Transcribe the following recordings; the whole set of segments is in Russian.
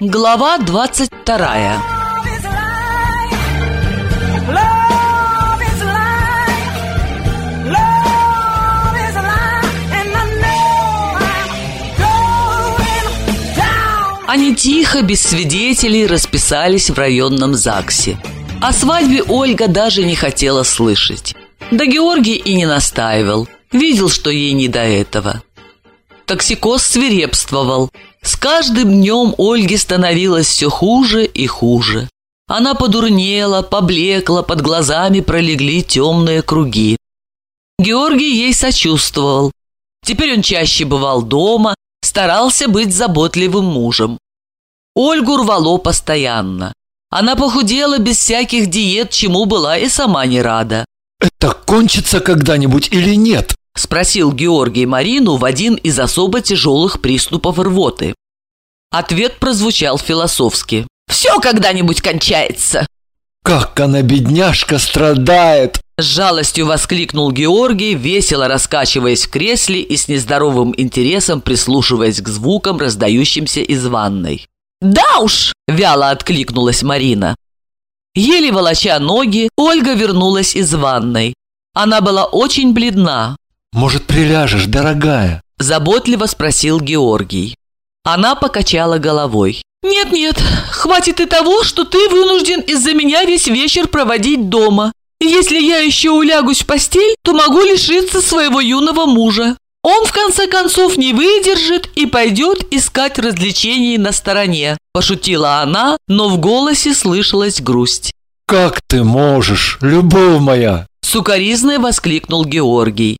Глава 22 Они тихо, без свидетелей, расписались в районном ЗАГСе. О свадьбе Ольга даже не хотела слышать. Да Георгий и не настаивал. Видел, что ей не до этого. Токсикоз свирепствовал. С каждым днем Ольге становилось все хуже и хуже. Она подурнела, поблекла, под глазами пролегли темные круги. Георгий ей сочувствовал. Теперь он чаще бывал дома, старался быть заботливым мужем. Ольгу рвало постоянно. Она похудела без всяких диет, чему была и сама не рада. «Это кончится когда-нибудь или нет?» – спросил Георгий Марину в один из особо тяжелых приступов рвоты. Ответ прозвучал философски. «Все когда-нибудь кончается!» «Как она, бедняжка, страдает!» С жалостью воскликнул Георгий, весело раскачиваясь в кресле и с нездоровым интересом прислушиваясь к звукам, раздающимся из ванной. «Да уж!» – вяло откликнулась Марина. Еле волоча ноги, Ольга вернулась из ванной. Она была очень бледна. «Может, приляжешь, дорогая?» – заботливо спросил Георгий. Она покачала головой. «Нет-нет, хватит и того, что ты вынужден из-за меня весь вечер проводить дома. Если я еще улягусь в постель, то могу лишиться своего юного мужа. Он, в конце концов, не выдержит и пойдет искать развлечений на стороне», – пошутила она, но в голосе слышалась грусть. «Как ты можешь, любовь моя?» – сукоризной воскликнул Георгий.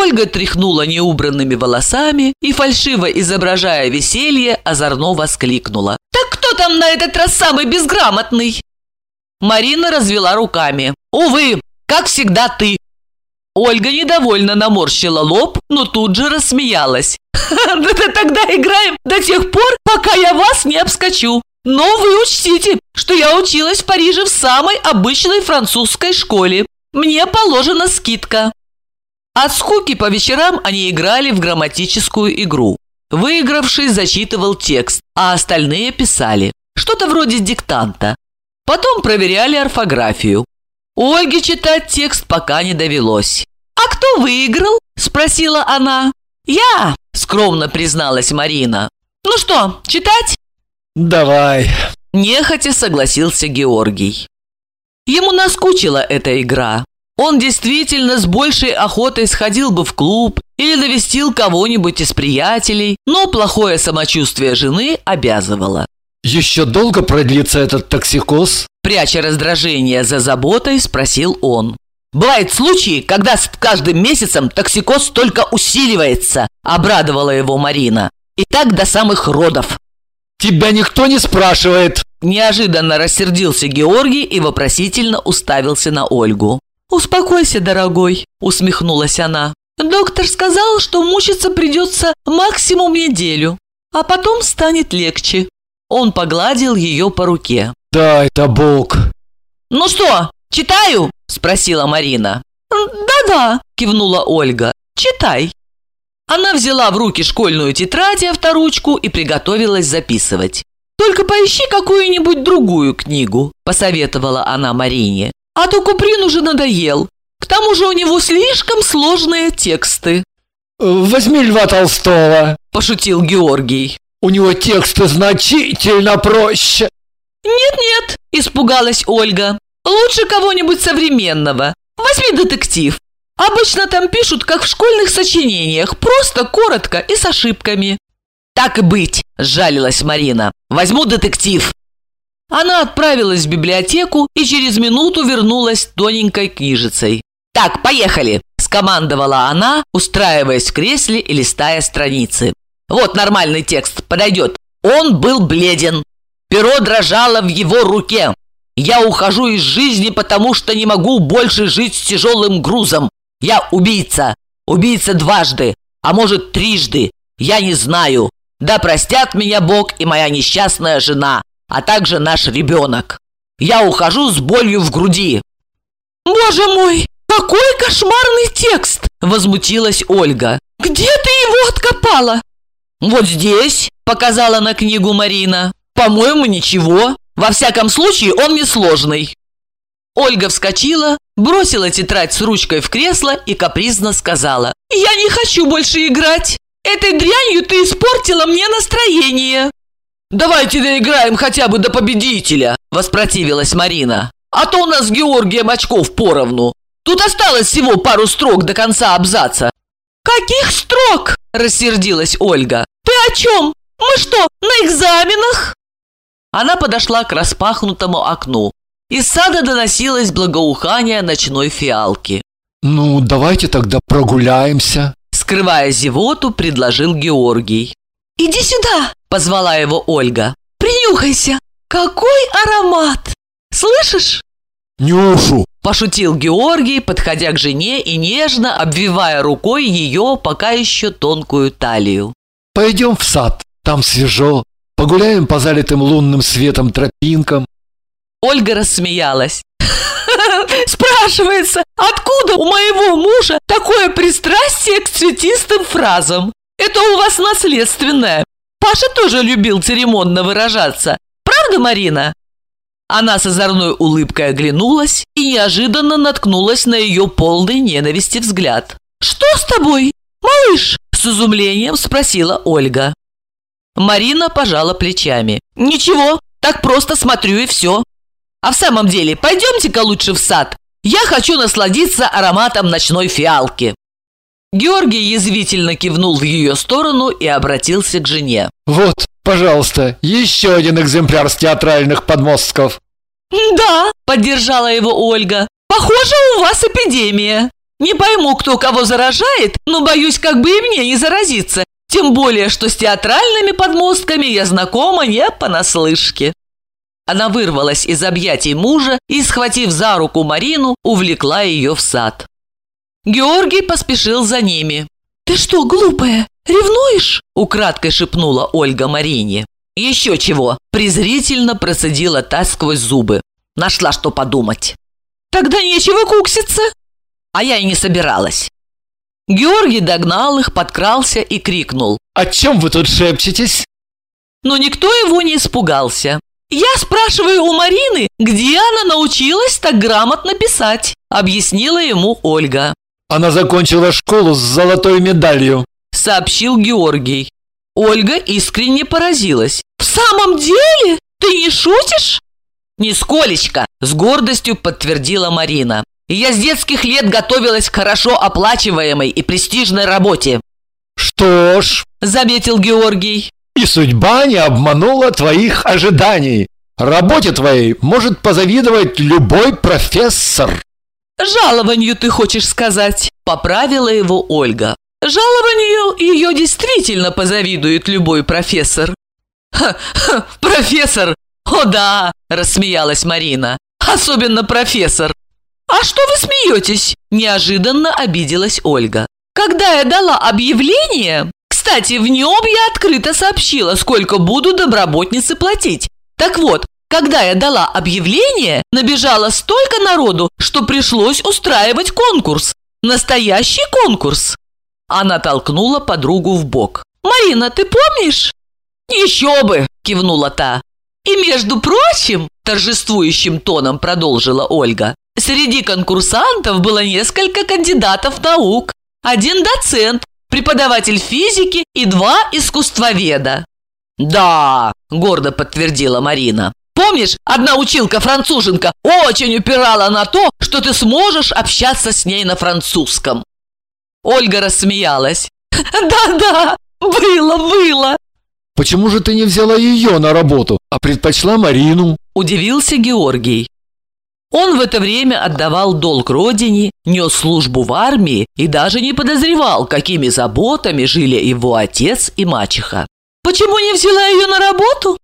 Ольга тряхнула неубранными волосами и, фальшиво изображая веселье, озорно воскликнула. «Так кто там на этот раз самый безграмотный?» Марина развела руками. «Увы, как всегда ты!» Ольга недовольно наморщила лоб, но тут же рассмеялась. «Тогда играем до тех пор, пока я вас не обскочу. Но вы учтите, что я училась в Париже в самой обычной французской школе. Мне положена скидка». От скуки по вечерам они играли в грамматическую игру. Выигравший зачитывал текст, а остальные писали. Что-то вроде диктанта. Потом проверяли орфографию. Ольге читать текст пока не довелось. «А кто выиграл?» – спросила она. «Я!» – скромно призналась Марина. «Ну что, читать?» «Давай!» – нехотя согласился Георгий. Ему наскучила эта игра. Он действительно с большей охотой сходил бы в клуб или навестил кого-нибудь из приятелей, но плохое самочувствие жены обязывало. «Еще долго продлится этот токсикоз?» Пряча раздражение за заботой, спросил он. «Бывают случаи, когда с каждым месяцем токсикоз только усиливается», – обрадовала его Марина. «И так до самых родов». «Тебя никто не спрашивает!» Неожиданно рассердился Георгий и вопросительно уставился на Ольгу. «Успокойся, дорогой», – усмехнулась она. «Доктор сказал, что мучиться придется максимум неделю, а потом станет легче». Он погладил ее по руке. «Да, это Бог». «Ну что, читаю?» – спросила Марина. «Да-да», – кивнула Ольга. «Читай». Она взяла в руки школьную тетрадь и авторучку и приготовилась записывать. «Только поищи какую-нибудь другую книгу», – посоветовала она Марине. «А то Куприн уже надоел. К тому же у него слишком сложные тексты». «Возьми Льва Толстого», – пошутил Георгий. У него тексты значительно проще. Нет-нет, испугалась Ольга. Лучше кого-нибудь современного. Возьми детектив. Обычно там пишут, как в школьных сочинениях, просто, коротко и с ошибками. Так и быть, сжалилась Марина. Возьму детектив. Она отправилась в библиотеку и через минуту вернулась тоненькой книжицей. «Так, поехали!» – скомандовала она, устраиваясь в кресле и листая страницы. Вот нормальный текст, подойдет. Он был бледен. Перо дрожало в его руке. Я ухожу из жизни, потому что не могу больше жить с тяжелым грузом. Я убийца. Убийца дважды, а может трижды. Я не знаю. Да простят меня Бог и моя несчастная жена, а также наш ребенок. Я ухожу с болью в груди. «Боже мой, какой кошмарный текст!» – возмутилась Ольга. «Где ты его откопала?» «Вот здесь», – показала на книгу Марина. По-моему, ничего. Во всяком случае, он несложный. Ольга вскочила, бросила тетрадь с ручкой в кресло и капризно сказала. «Я не хочу больше играть. Этой дрянью ты испортила мне настроение». «Давайте доиграем хотя бы до победителя», – воспротивилась Марина. «А то у нас с Георгием очков поровну. Тут осталось всего пару строк до конца абзаца». «Каких строк?» – рассердилась Ольга. «Ты о чем? Мы что, на экзаменах?» Она подошла к распахнутому окну. Из сада доносилось благоухание ночной фиалки. Ну, давайте тогда прогуляемся. Скрывая зевоту, предложил Георгий. «Иди сюда!» – позвала его Ольга. «Принюхайся! Какой аромат! Слышишь?» «Нюшу!» – пошутил Георгий, подходя к жене и нежно обвивая рукой ее пока еще тонкую талию. «Пойдем в сад, там свежо. Погуляем по залитым лунным светом тропинкам. Ольга рассмеялась. Спрашивается, откуда у моего мужа такое пристрастие к цветистым фразам? Это у вас наследственное. Паша тоже любил церемонно выражаться. Правда, Марина? Она с озорной улыбкой оглянулась и неожиданно наткнулась на ее полный ненависти взгляд. «Что с тобой, малыш?» – с изумлением спросила Ольга. Марина пожала плечами. «Ничего, так просто смотрю и все. А в самом деле, пойдемте-ка лучше в сад. Я хочу насладиться ароматом ночной фиалки». Георгий язвительно кивнул в ее сторону и обратился к жене. «Вот, пожалуйста, еще один экземпляр с театральных подмостков». «Да», – поддержала его Ольга. «Похоже, у вас эпидемия. Не пойму, кто кого заражает, но боюсь, как бы и мне не заразиться. Тем более, что с театральными подмостками я знакома не понаслышке». Она вырвалась из объятий мужа и, схватив за руку Марину, увлекла ее в сад. Георгий поспешил за ними. «Ты что, глупая, ревнуешь?» – украдкой шепнула Ольга Марине. «Еще чего!» – презрительно процедила та сквозь зубы. Нашла, что подумать. «Тогда нечего кукситься!» А я и не собиралась. Георгий догнал их, подкрался и крикнул. «О чем вы тут шепчетесь?» Но никто его не испугался. «Я спрашиваю у Марины, где она научилась так грамотно писать», объяснила ему Ольга. «Она закончила школу с золотой медалью», сообщил Георгий. Ольга искренне поразилась. «В самом деле? Ты не шутишь?» «Нисколечко!» – с гордостью подтвердила Марина. «Я с детских лет готовилась к хорошо оплачиваемой и престижной работе». «Что ж», – заметил Георгий, и судьба не обманула твоих ожиданий. Работе твоей может позавидовать любой профессор. Жалованию ты хочешь сказать, поправила его Ольга. Жалованию ее действительно позавидует любой профессор. Ха, ха, профессор! О да, рассмеялась Марина. Особенно профессор. А что вы смеетесь? Неожиданно обиделась Ольга. Когда я дала объявление, кстати, в нем я открыто сообщила, сколько буду домработнице платить. Так вот, когда я дала объявление, набежало столько народу, что пришлось устраивать конкурс. Настоящий конкурс. Она толкнула подругу в бок. «Марина, ты помнишь?» «Еще бы!» – кивнула та. «И между прочим, торжествующим тоном продолжила Ольга, среди конкурсантов было несколько кандидатов наук, один доцент, преподаватель физики и два искусствоведа». «Да», – гордо подтвердила Марина. «Помнишь, одна училка-француженка очень упирала на то, что ты сможешь общаться с ней на французском?» Ольга рассмеялась. «Да-да, было, было!» «Почему же ты не взяла ее на работу, а предпочла Марину?» – удивился Георгий. Он в это время отдавал долг родине, нес службу в армии и даже не подозревал, какими заботами жили его отец и мачеха. «Почему не взяла ее на работу?»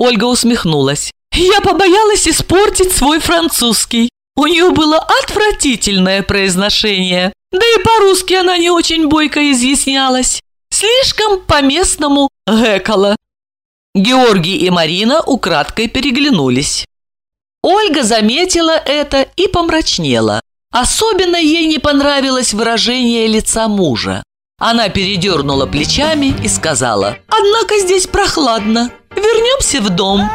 Ольга усмехнулась. «Я побоялась испортить свой французский. У нее было отвратительное произношение. Да и по-русски она не очень бойко изъяснялась. Слишком по-местному гэкала». Георгий и Марина украдкой переглянулись. Ольга заметила это и помрачнела. Особенно ей не понравилось выражение лица мужа. Она передернула плечами и сказала, «Однако здесь прохладно. Вернемся в дом.